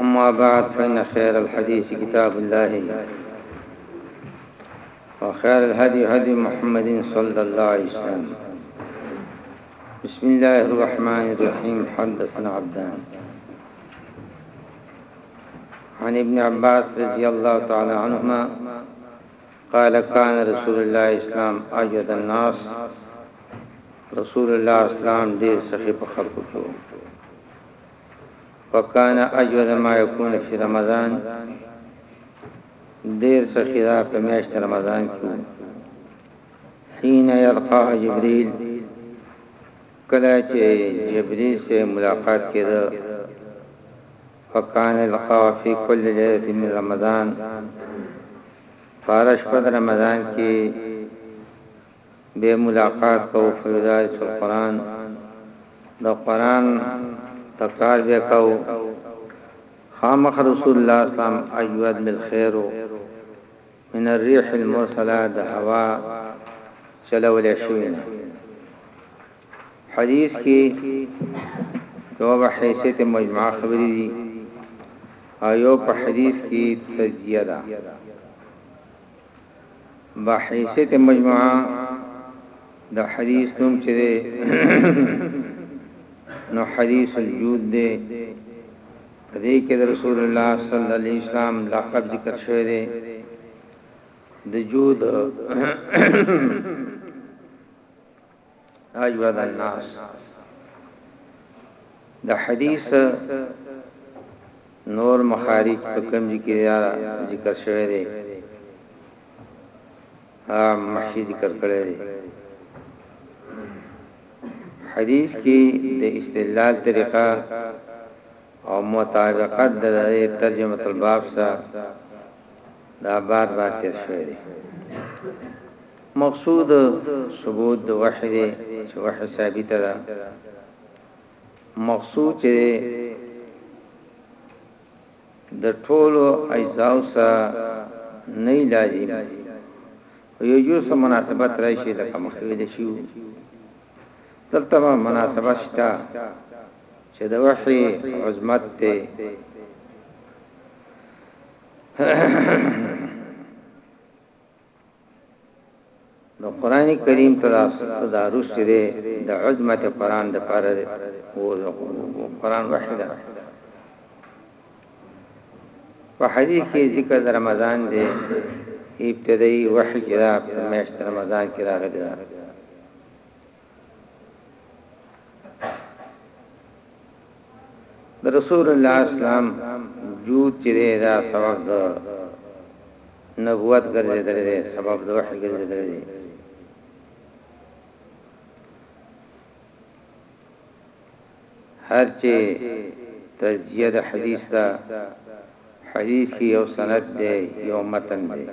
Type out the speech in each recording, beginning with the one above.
أما بعد فإن خير الحديث كتاب الله وخير الهدي هدي محمد صلى الله عليه وسلم بسم الله الرحمن الرحيم حدثنا عبدان عن ابن عباس رضي الله تعالى عنهما قال کان رسول الله اسلام اجود الناس رسول الله اسلام ډیر سخی په خلقو کې وو وکانا اجود ما یکون فی رمضان ډیر سخی دا په میاشت رمضان کې وو حين يلقى جبريل کله چې جبريل سره ملاقات کړه فکان القا فی کل لیلة من رمضان په هره شپه د رمضان کې به ملاقات کوو فیدارس القرآن د قرآن تکرار به کوو خامخ رسول الله اسلام اجود بالخير من الريح المرسله د هوا چلول شوی نه حدیث کې یو به حیثیت مجمع خبرې دي او یو په حدیث کې تجزیه ده به حیثیت مجمع د حدیث نوم چې نو حدیث الجود ده په دې کې د رسول الله صلی الله علیه وسلم لقب ذکر شوی دی د جود اجود الناس د حدیث نور مخارج په کوم ذکر ذکر شوی دی عام محشي ذکر کړی دی. حدیث کی د استدلال طریقه او مطابقت د دغه ترجمة الباب سره دا بار بار تیر شوی دی. مقصود ثبوت د وحی دی چې وحی ثابته ده. مقصود چې د ټولو اجزاوو سره نه لازم خو یو جور سره مناسبت راشي لکه مخکې ویل شوي دلته به مناسبت شته چې د وحي عظمت ته نو قران کریم ته دا تدارس چې د عظمت قران د پاره او قران وحده په حدیث کې ذکر د رمضان دی ابتدایي وحی چې دا میاشت رمضان کې راغلی رسول الله اسلام جود چې دا سبب د نبوت ګرځیدل دی سبب د وحی ګرځیدل دی هر چې تجزیه د حدیث دا حدیث کی یو سند دی یو متن دی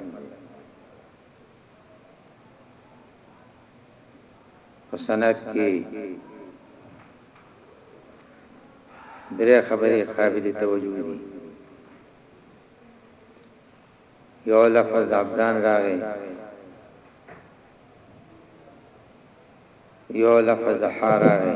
په سند کې درې خبرې قابل توجه دي یو لفظ عبدان راغی یو لفظ حار راغی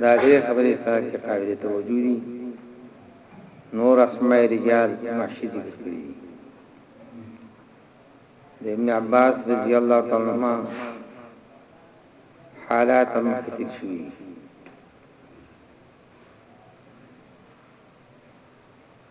دا ډېر خبرې سره کې قابل توجه دي نور اسماء رجال محشي ذکر کړی د ابن عباس رضی الله تعالی عنہ حالات هم ذکر شوی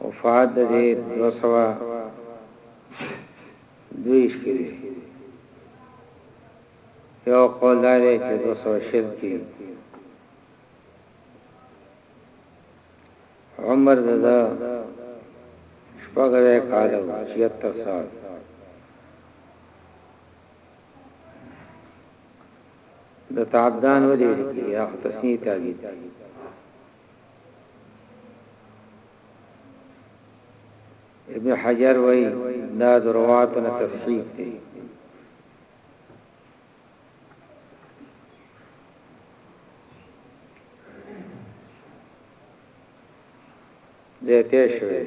وفات د دې دوه سوه دوه ویشت کې دی یو قول دا دی چې دوه سوه شل کې عمر د ده شپږ اویا کاله و چیهتر سال د تعبدان ولې ویل کېږي هغه تسنیه تعبیر ابن حجر وای دا دروات نه تصحیح دی زیته شوی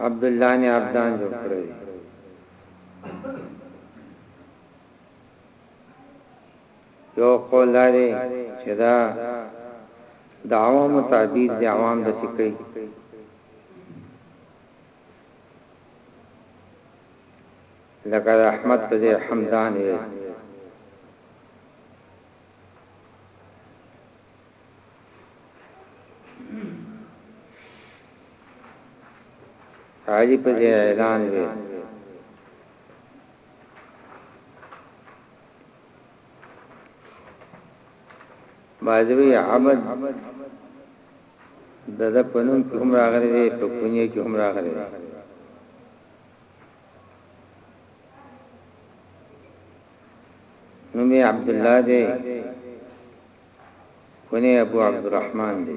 عبد الله نه عبدان جوړ کړی یو قول دا دی چه دا د عوامو تعبیر دی عوام داسی کئی لکه د احمد په ځای حمدان وی علی په ځای اعلان وی بعضوی عبد د د پنوم کې هم راغلي دي په کونیه کې هم راغلي دي نوم یې عبد الله دی کونیه ابو عبد الرحمن دی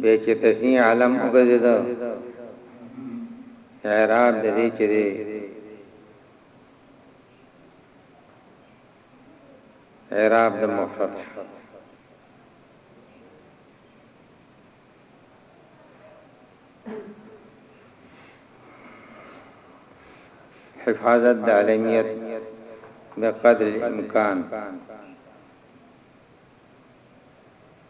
بیا چې تهی علم وګرځیده اعراب د دې چې دی اعراب د مفرد حفاظت د عالمیت بقدر الامکان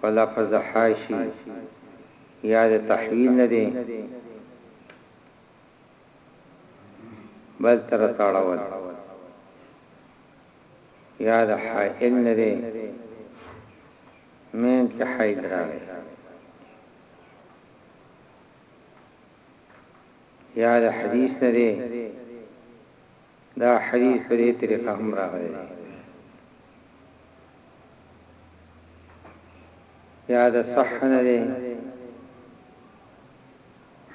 په لفظ د حاشی یا د تحویل نه دی بل تر تاړول یا د حائل نه دی مین کې حائل راغی یا د حدیث نه دی دا حديث په دې طريقه هم راغلی دی. يا د صح نه دی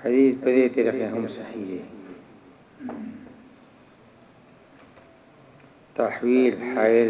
حديث په دې طريقه هم صحيح دی. تحويل حائل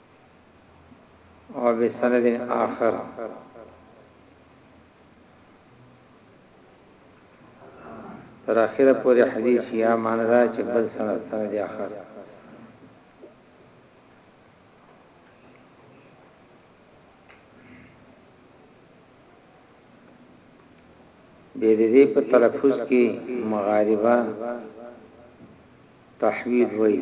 او بسند آخر تر اخره پورې حدیث یا معنی دا چې بل سند سند آخر د دې په تلفظ کې مغاربه تحوید وایي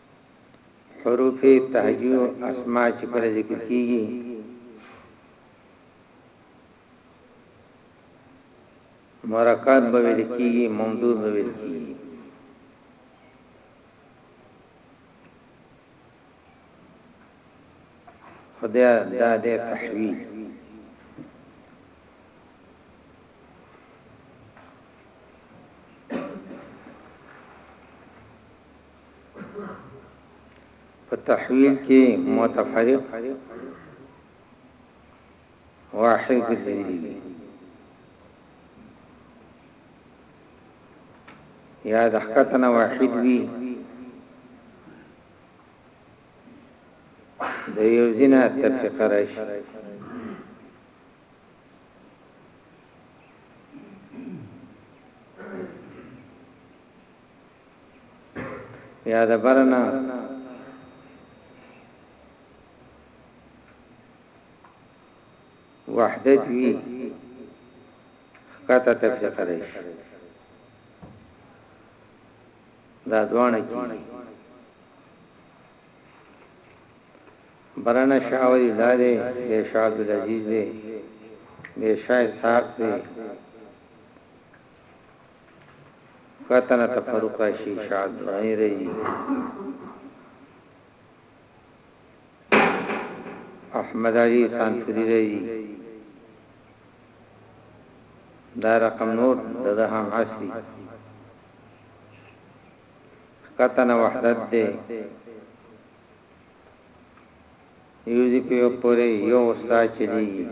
حروف تهجو اسماء چې کله ذکر کیږي مرکات به ویل کیږي ممدود به ویل کیږي خدای دا دې تحویل په تحویل کې متفرق واحد ګرځېدلی وي یا د حقتنا واحد وي د یو زنا تفقه راشي یا د بر نه وحدت وی کاته تفریقه دی دا دوانه کی برانه شاوی دا دی بے شاد العزیز دی بے شای صاحب دی که تا نه تفرق راشي شعب دراني ريي احمد علي تانتوري ريي دا رقم نور دغه هم عصري کتن وحدت دے یوزی پیو پوری یو استاد چلیگی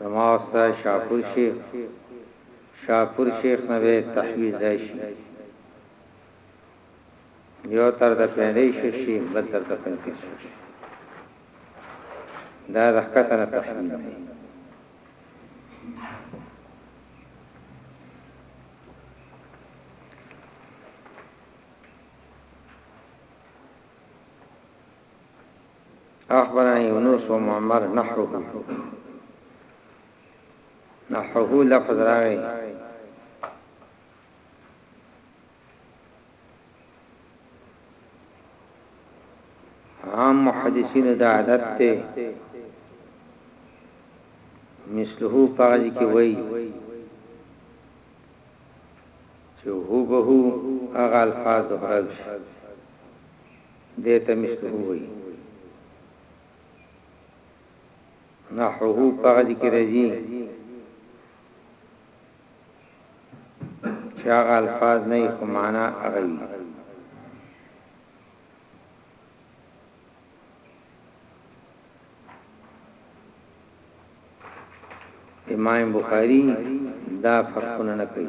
زما او ستا شاپور شیخ شاپور شیخ نه به تحویز راشي یو تر د پیندې شیخ شي بل تر د پنځه شیخ شي دا د حقته نه تحویز نه اخبرنا يونس ومعمر نحوه نحوه لفظ راغی عام محدثین دا عادت ته مثله پاجی کی وای چې هو به هغه الفاظ دهرج دې ته مثله وایي. نحوه په هغه ځای کې راځي چې هغه الفاظ نه یې خو معنا هغه وي امام بخاری دا فرقونه نه کوي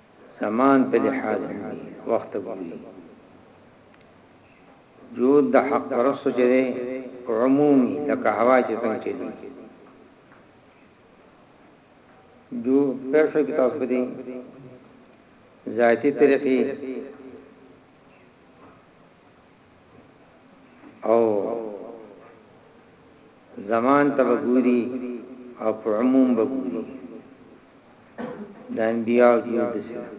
زمان په لحاظ هم دي وخت ته ګوري جود د حق پرستو چې دی عمومي لکه هوا چې څنګه چلیږي جو پښه کې تاسو په دې ذاتی طریقې او زمان ته وګوري او په عموم وګوري د انبیاء جود سره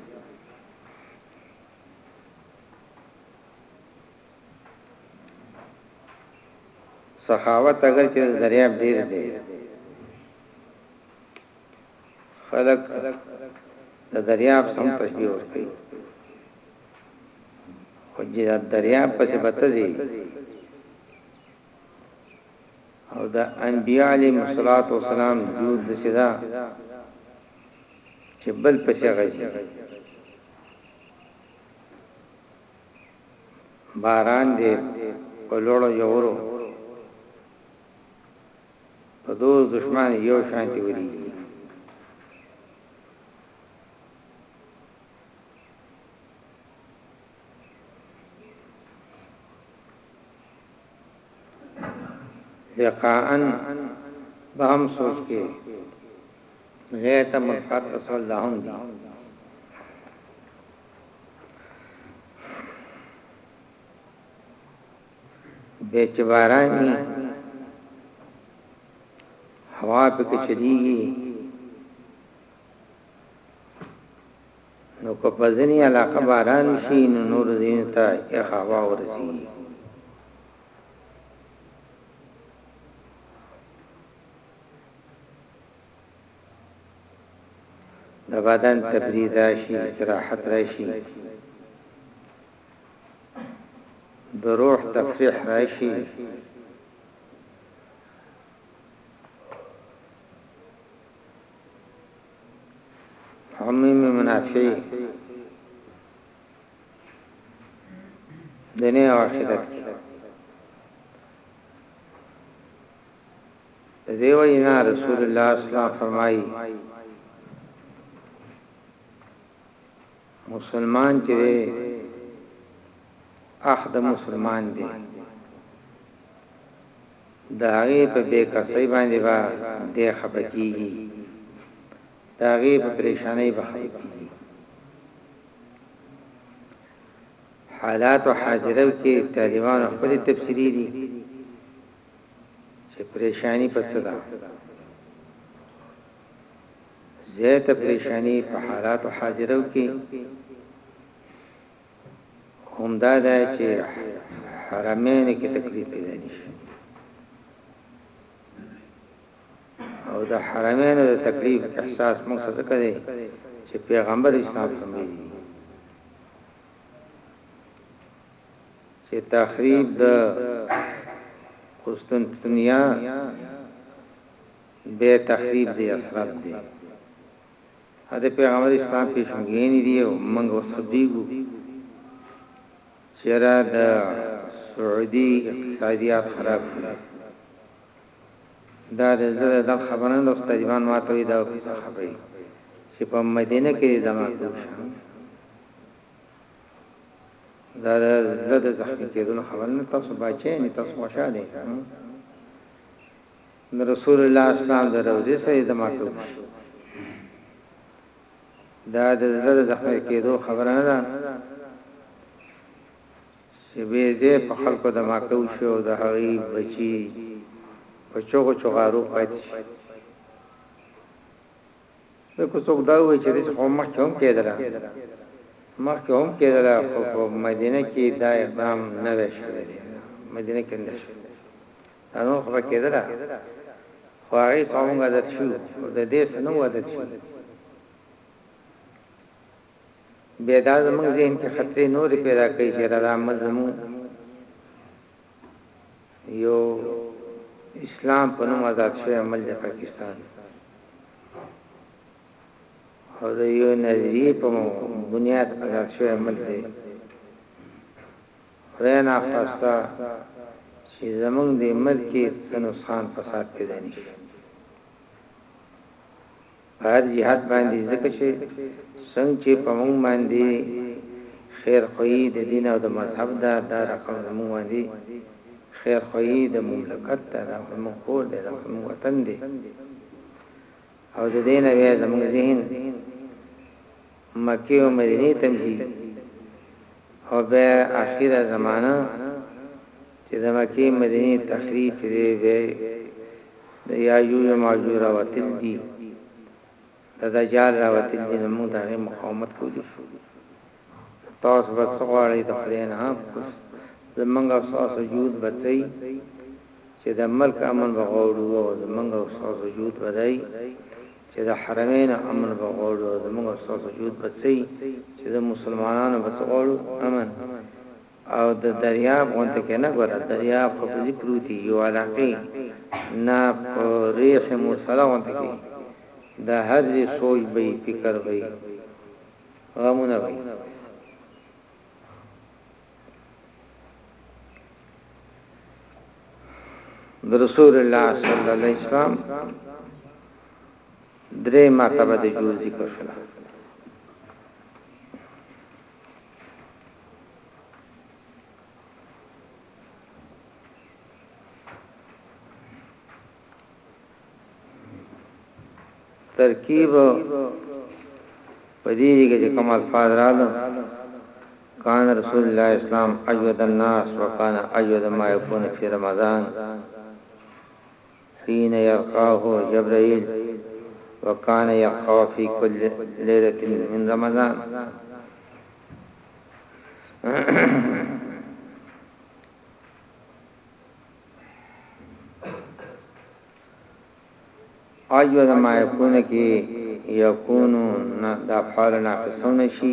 سخاوت اگر چې ذریاب ډیر دی خلق د دریاب سم تشبیه ورکړي خو چې دا دریاب پسې به ته ځې او د انبیاء علیهم الصلاة والسلام جود داسې ده چې بل پسې غځي باران دې په لوړو جوړو په دوه دشمن یو شانتي وري لقاءن به هم سوچ کې غیرت ملقات رسول الله هم دی به چې باراني هوا په کې چلیږي نو که په ځینې علاقه باران شي نو نور ځینې ته یخه هوا ورځي د بدن تبرید راشي استراحت راشي د روح تفریح راشي حمیم منافی دنه واحدت دیو اینا رسول الله صلی الله علیه وسلم فرمایي مسلمان چې دی اخ د مسلمان دی د هغې په بې کسۍ باندې با دی خپه کېږي د هغې په پریشانۍ به خپه کېږي حالات او حاضرو کې طالبان خپل تفسیری دي چې پریشانی په څه ده زیاته پریشانی په حالاتو حاضرو کې هم دا ده چې حرمین کې تکلیف پیدا نشي او د حرمین د تکلیف احساس موږ څه کوي چې پیغمبر اسلام فرمایي چې تخریب د قسطنطنیه بې تخریب دی اثرت دی ها د پیغمبر اسلام پیشنګینی دی او منګ اوس خبریګو چیرا د سعودی اقتصادیات خراب شو دا د زړه د خبرن د طالبان ماته وی دا څه خبرې چې په مدینه کې دما کوم دا د زړه د زخمی کېدل خبرن تاسو بچی نه تاسو خوشاله د رسول الله اسلام د روضې سره یې دمه ټوک شي. دا د زړه د زخمي کېدو خبره نه ده چې بې دې په خلکو د ماکو شي او د هغوی بچي په چغو چغارو پاتې شي. نو که څوک دا وایي چې داسې خو مخکې هم کېدله، مخکې هم کېدله خو په مدینه کې دا اقدام نه وای شوی دی، مدینه کې نه شو، دا نور خو به کېدله خو هغې څخه موږ عادت شو خو د دې څخه نه وو عادت شوي. بیا دا زموږ ذهن کې خطرې نورې پیدا کوي چې یاره دا عمل زموږ. يو اسلام په نوم آزاد شوی ملک د پاکستان او د يو نظريه په بنياد آزاد شوی ملک دی خدای نه خواسته چې زمونږ د ملک کې نقصان فساد پیدا نشي په هر جهت باندې ځکه چې څنګه چې په موږ باندې خیر خوهي د دین او د مذهب ده دا رقم زموږ باندې خیر خوهي د مملکت ده دا زموږ کور دی دا زموږ وطن دی او د دین او زموږ ذهن مکه او مدینه تمځي او به اخیره زمانہ چې د مکې مدینې تخریب چې دی بیا د یاجوج او ماجوج راوتل دي د دجال راوتل دي نو موږ دغه مقاومت کولی شو تاسو به څه غواړئ د خدای نه کوس زمونږ او تاسو جود بتای چې د ملک امن بغوړو او زمونږ او تاسو جود بدای چې د حرمین امن بغوړو او زمونږ او تاسو جود بتای چې د مسلمانانو بتغوړو امن او د دریاب غونته کې نه ګوره دریاب خو په دې پروتي یو علاقې نه په ریح مرسله غونته کې د هرځې سوچ به یې فکر به یې غمونه به د رسول الله صلی الله علیه وسلم درې مرتبه د جوړ ذکر شوه ترکیب پدې کې چې کوم الفاظ راغلل کان رسول الله اسلام اجود الناس وکانا اجود ما يكون في رمضان حين يلقاه جبرائيل وكان يلقاه في كل ليلة من رمضان اجو ما يكون کې يكون د افعال ناقصون شي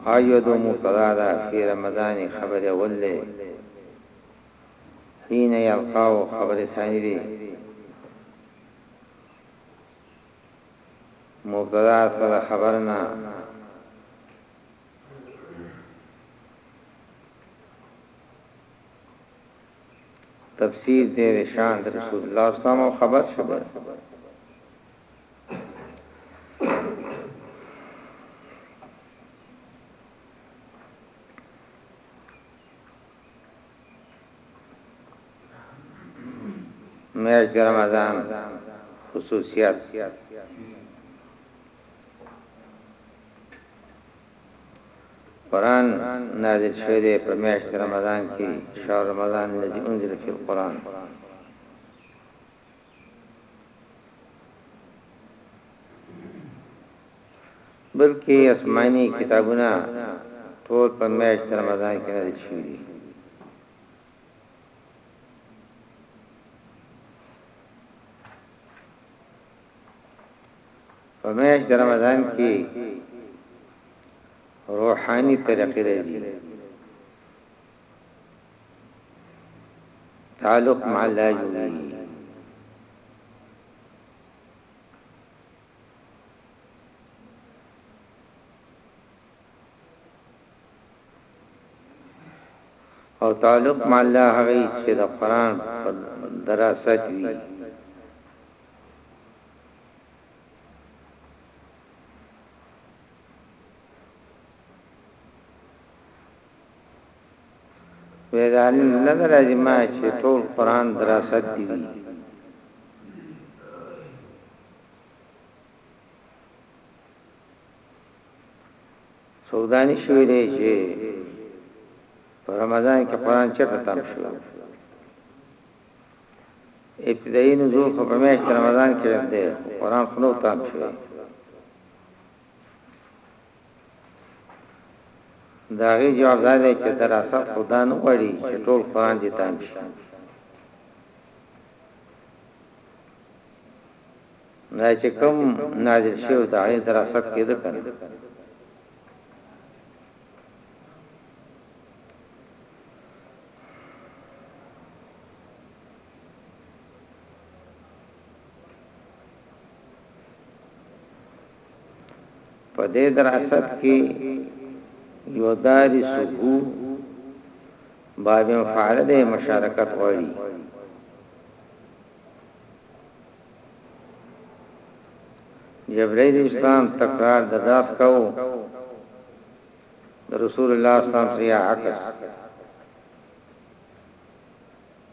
آیو دو مبتدا دا فی رمضان خبر اول لے حین یلقاو خبر ثانی دی مبتدا سر خبرنا تفسیر دیر شان رسول اللہ صلی اللہ علیہ وسلم خبر شبر میاش د رمضان خصوصیات قرآن نازل شوی دی په میاشت رمضان کې شهر رمضان الذي انزل فيه القرآن بلکې اسماني کتابونه ټول په میاشت رمضان کې نازل شوي دي په میاشت رمضان کې روحاني طریقې دي تعلق مع الله جوړي او تعلق مع الله هغه چې د قران په دراست وي ویدا لګ راځي ما چې ټول قران دراست دی وی سودانی شوی دی چې په رمضان کې قران چټه تم شو ابتدایي نزول خو په میاشت رمضان کې دی قران خنو تم شو د هغې جواب دا دی چې دراصل خو دا نه غواړي چې ټول قرآن دې تام شي، دا چې کوم نازل شوی د هغې دراصل کېده که نه؟ په دې دراست کې یو داري سوبو باندې فعاله د مشارکت غوړي جبرائیل اسلام تکرار د داس کو رسول الله صلی الله علیه وسلم عکس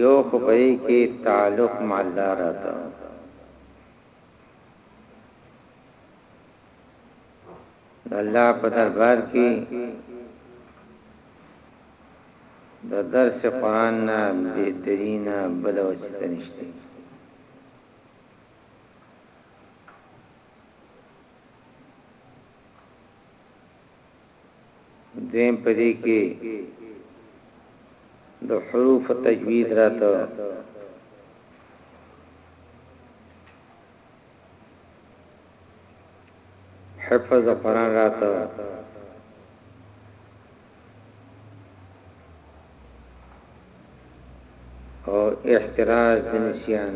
يو خو په دې کې تعلق مع الله راته د الله په دربار کې د درس قران نه بهترینه بل وسیله نشته دویم په دې کې د حروف تجوید راته حفظ قرآن راته او احتراز د نسیان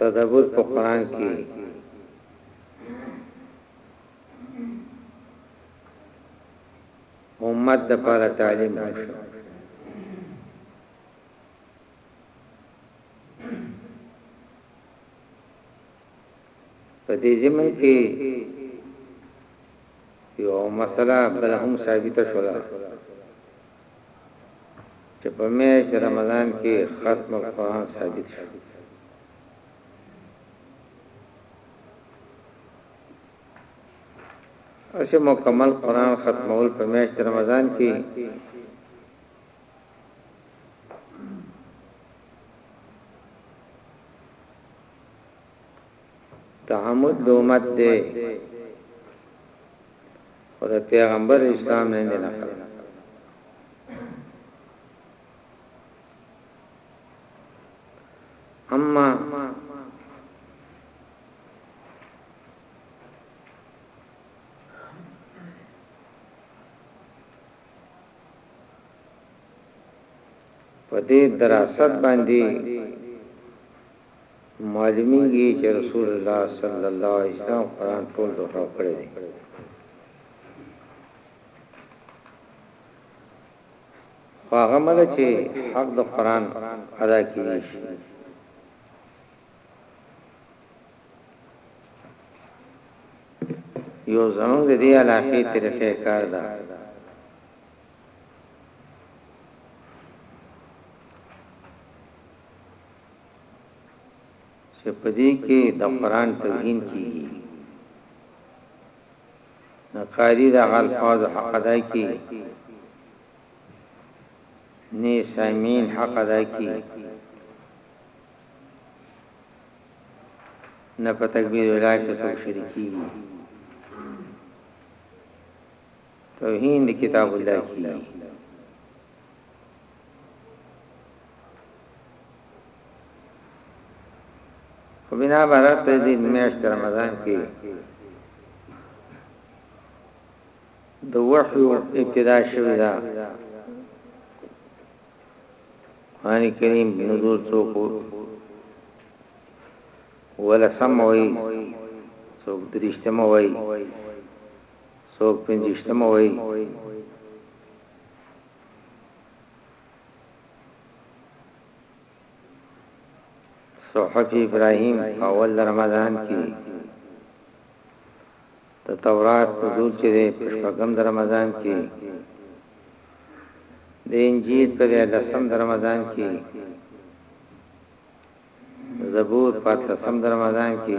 تدبر په قران کې امت د پاره تعلیم وشو په دې زمون کې یو مسله بل هم ثابته شوه چې په میاشت رمضان کې ختم القرآن ثابت شو. اسی مکمل قرآن ختمول په میاشت رمضان کې تعمد د امت دی خو د پیغمبر اسلام نه نه نقل اما په دې دراست باندې معلومیږی چه رسول الله صلی الله علیه وسلم قرآن ټول دوهراو کړی دی. خو هغه مل چه حق د قرآن ادا کیږی شي. یو زمون د دې علاقې طریقې کار ده چې په دې کې د قرآن توهین کېږي، نو قاري د هغه الفاظو حق ادا کړي، نه یې سامعین حق ادا کړي، نه په تکبیر اولا کې څوک شریکېږي. توهین د کتاب الله کیږي خو بنا برات په دې میاشت رمضان کې د وحی ابتدا شوه دا قرآن کریم نزول څوک ولا سموي څوک درشتموي څوک پنځشتمه وای صحف ابراهيم اول رمضان کې د تورات حضور چې په شپږم رمضان کې د انجیل په لسم رمضان کې زبور په لسم رمضان کې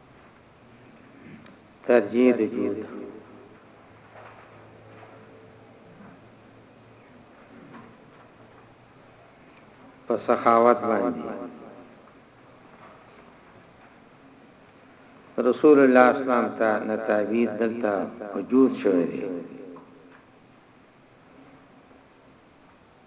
ترجیح د جود په سخاوت باندې رسول الله اسلام ته نتابید دلته وجود شوی دی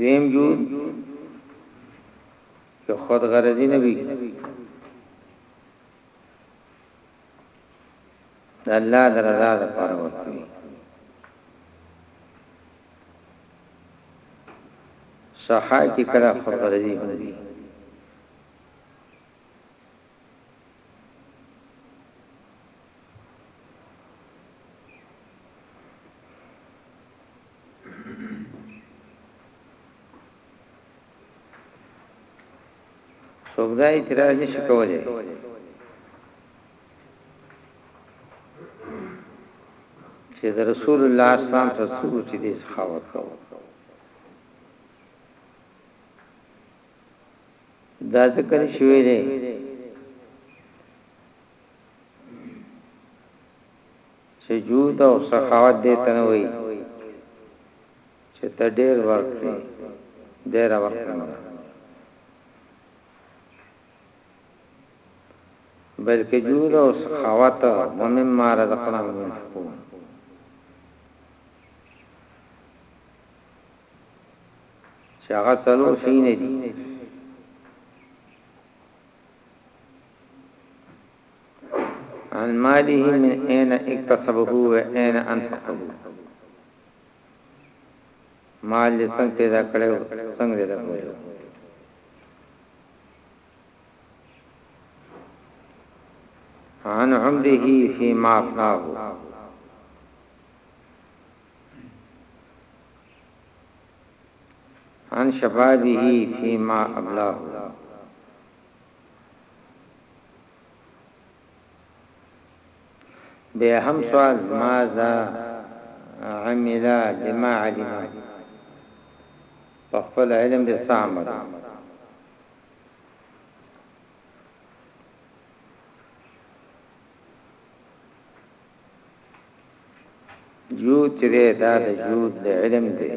دویم جو چې خود غرضی نه وي د الله د رضا لپاره ورکړي صحای کې کله خود غرضی هم وي څوک دا اعتراض نشي کولای چې د رسول الله صلی الله علیه وسلم څخه چې دې سخاوت کوو دا ذکر شوی دی چې جود او سخاوت دې تنوي چې ته ډېر ورکړې ډېر ورکړې بلکې جود او سخاوت مهم ما رزقنا من حکومت چې هغه څلور شيونه دي عن ماله من اين اكتسبه واين انفقه مال دې څنګه پیدا کړو څنګه دې راوړو عن عمره فيما افناه عن شبابه فيما أبلاه بهم سؤال ماذا عمل لما علم فقل علم بالسامر جود چې دی دا د جود د علم دی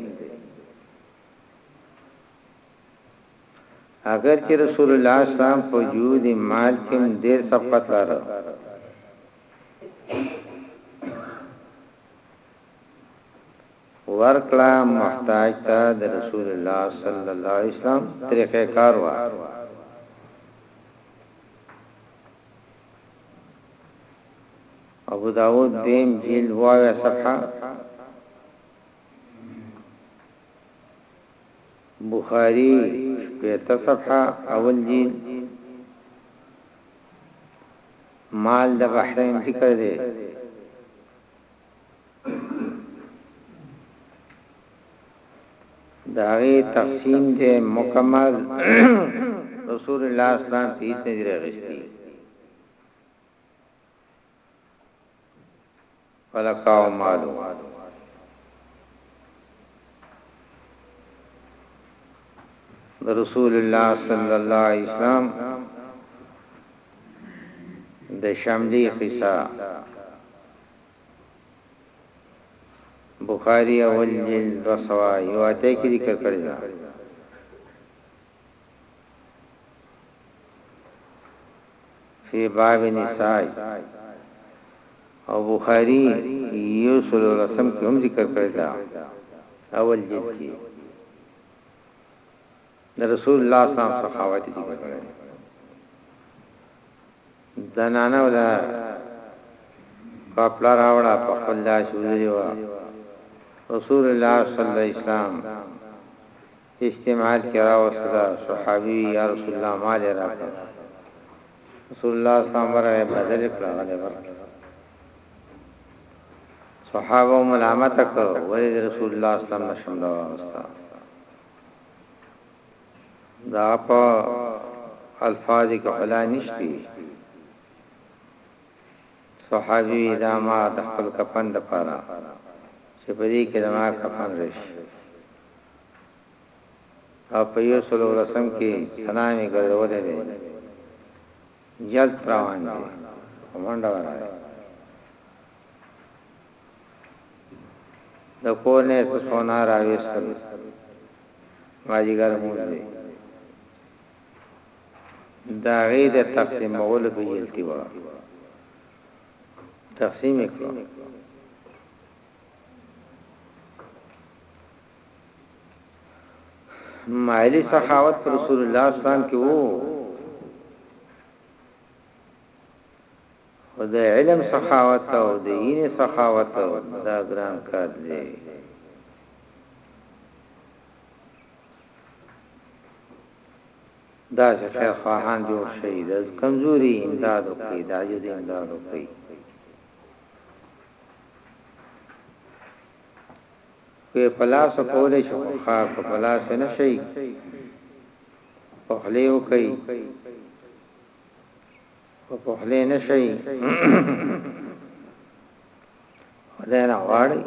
اگر چې رسول الله صلی الله علیه وسلم په جود مال کې ډېر سبقت لاره ورکړه محتاج ته د رسول الله صلی الله علیه وسلم طریقې کار وا ابوداود دویم جلد او اویا صفحه بخاری شپیته صفحه اول جلد مال د بحرین ذکر دی داغي تقسیم دې مکمل رسول الله صلی الله علیه وسلم په دې غشتي فلکاو مالو رسول الله صلی الله علیه وسلم د شمدی قصه بخاری اول جلد دوه سوه یو اتیا کې ذکر کړې ده. فی باب نساء او بخاری یو سل او لسم کې هم ذکر کړې ده اول جلد کې. د رسول الله صلی الله علیه وسلم سخاوت یې ذکر کړی دی. زنانه او د کپړه راوړه په خپل لاس ودرې و رسول الله صلی الله علیه وسلم استعمال کرا وسره صحابي یا رسول الله مال راکړ رسول الله صلی الله علیه وسلم بدل کړ غلې ورکړ صحابه ملامت کړ ولې رسول الله صلی الله علیه وسلم شمدا واسطه دا په الفاظ کې خلا نشته صحابي دا ما د خپل کفن د پاره چې په دې کې ما کفن راشي او په یو سلو رسم کې سلامي ګرځولې دي جلد روان دي ومنډه ورغله د کور نه څه سونا راويستل ماجیګر مونږ دی دا غي د تقسیم مول په یلتی و تقسیم کړو مالی سخاوت پر رسول الله صلی الله علیه وسلم کې وو خو د علم سخاوت او د اينې سخاوت دا ګران کار دې. داسې خير خواهان جوړ شئ د کمزوري امداد وکړئ د عاجز امداد وکړئ. که په لاس کولای شئ خو ښه که په لاس نه شئ په خولې وکړئ په پخلی نه شي خدای نه غواړي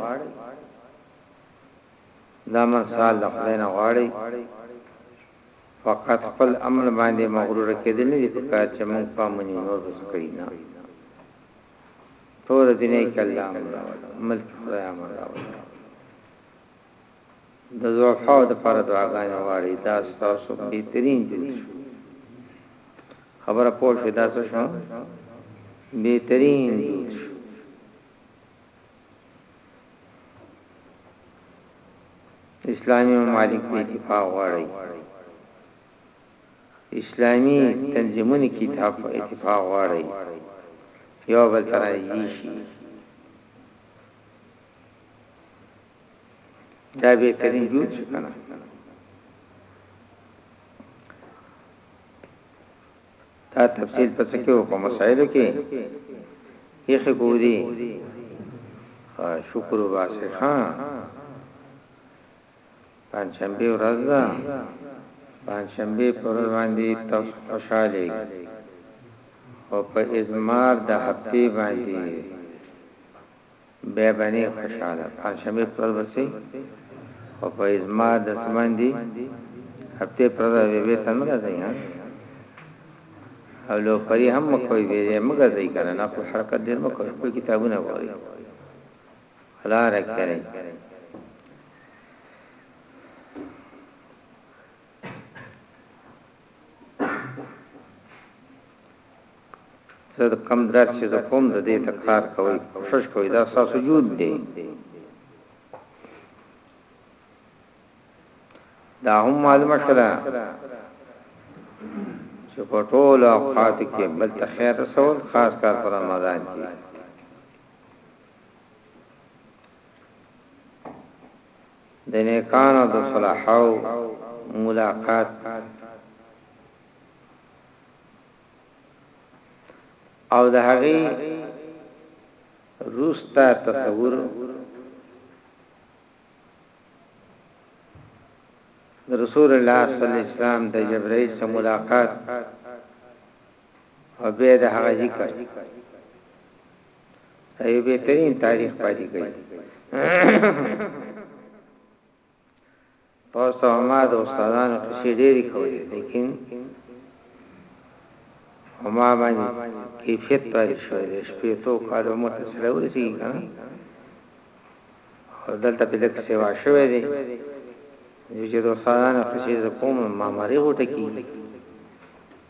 دا مثال د خدای نه غواړي فقط خپل عمل باندې مغرور کېدل نه دي په کار چې موږ پامونی نور بس کوي نه ټول دنیا کې الله امر راوړي ملک خدای امر راوړي د ضعفاو د پاره دعاګانې غواړي دا ستاسو بهترین جوړ شو خبره پوه شو دا څه شو بهترین جوړ شو اسلامي ممالک دې اتفاق غواړي اسلامي تنظیمونه کې اتفاق غواړي یو بل سره یې شي دا به ترین جوړ شي کنه دا تفصیل پته کې په مسائل کې یې خبرې شکر واسه ها پنځمبه ورځ ده پنځمبه پر باندې تاسو خوشاله او په ازمار د هفته باندې بيا به نۀ خوشحاله پنجشنبې پر ورځ به سي خو په زما د څه باندي هفتې پر ورځ به بيرته نه راځي ها او لو پري هم مکوي به دې مګر ځي کنه نه خو حرکت ډېر مکوي خپل کتابونه وایي خلا راکړي زه د کم درد چې زه کوم د دې تکرار کوي کوشش کوي دا ساسو جود دی دا هم معلومه شوه چې په ټول اوقات کې بل ته خیر رسول خاص کار پر رمضان کې د نېکانو د صلحاو ملاقات او د هغې روسته تصور د رسول الله صلی الله علیه وسلم د جبرائیل سره ملاقات او به د هغه ذکر دا یو بهترین تاریخ پاتې کوي پوس او ما د استادانو قصې ډېری کولې لیکن هما باندې کیفیت پاتې شوی دی شپې تو کالو مو ته سره ورسی کنه او دلته په لک سیوا شوی دی چې د استادانو قصې کوم ما مری غوټه کی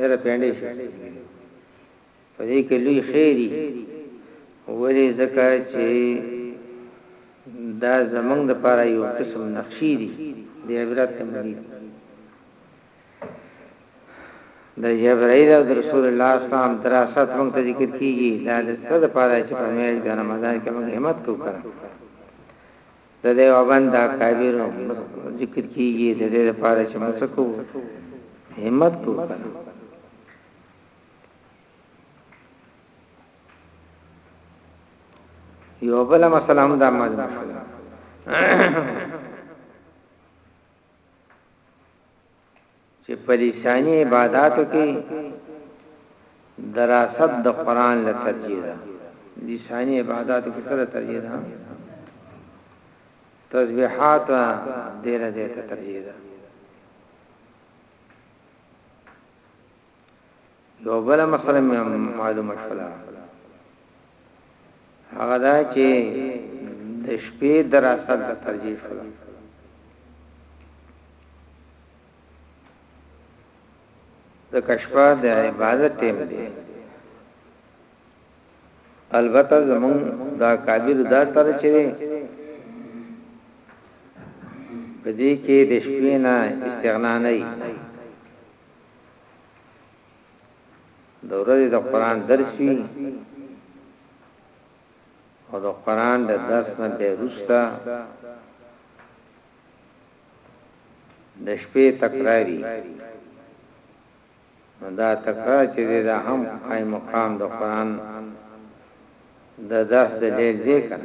هغه پیانډې شي په دې کې لوی خیری ولې ځکه چې دا زمنګ د پاره یو قسم نقشې دي د عبرت تمدید د جبرائیل او رسول الله صلی الله علیه وسلم دراسات موږ ته ذکر کیږي دا د څه د پاره چې په میل د رمضان کې موږ همت وکړو د دیوبند د اکابرو ذکر کیږي د دې لپاره چې موږ کو همت کو کنه یو بل مسله هم دا ماده چې په لساني عباداتو کې دراست د قران له ترجیح ده لساني عباداتو کې سره ترجیح ده تسبیحات ډیره دې ته ترجیح ده یو بل مسله معلومه شولا هغه دا چې د شپې دراسه د ترجیح شولا د کشفه د عبادت ټیم دی البته زمون دا کابیر دا تر چې په دې کې د شپې نه استغنا نه د ورځې د قران درس وی او د قران د درس نه به روستا د شپې تکراری نو دا تکرار چې دا هم قای مقام د قران د درس د لیل دی کنه